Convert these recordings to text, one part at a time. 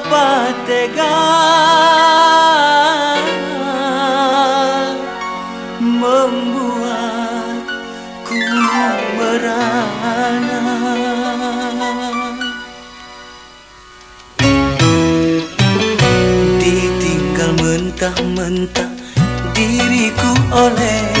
Mengapa tega? Membuatku merana. Ditinggal mentah-mentah diriku olehmu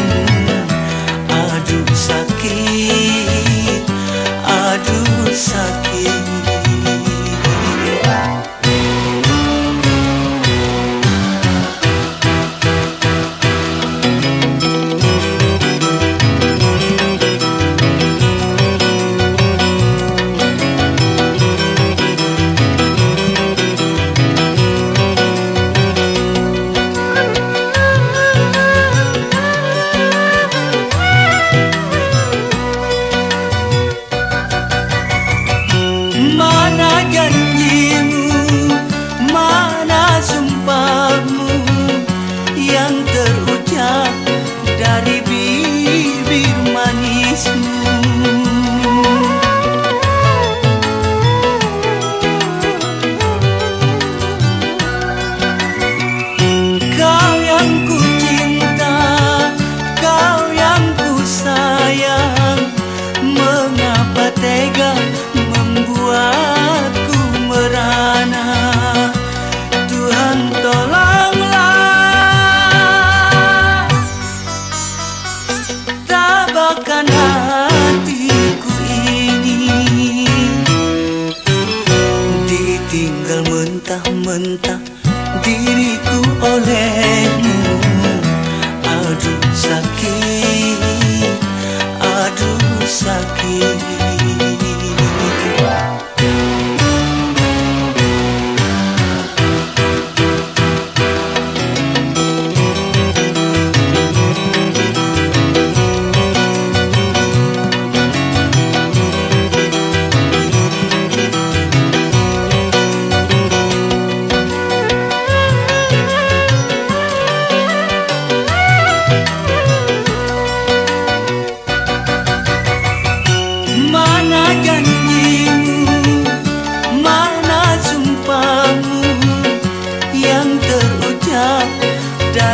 一人厭。Mentah-mentah diriku olehmu. Aduh sakit, aduh sakit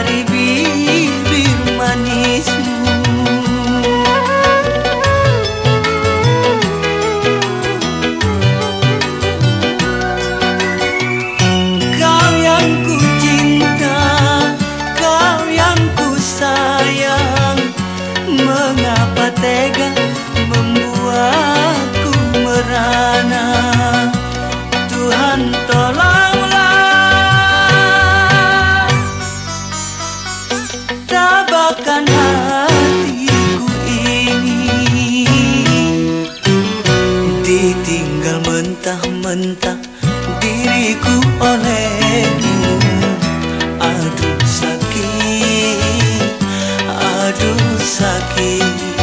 bibir manismu. Kau yang ku cinta, kau yang ku sayang Mengapa tega mentah-mentah diriku olehmu. Aduh sakit, aduh sakit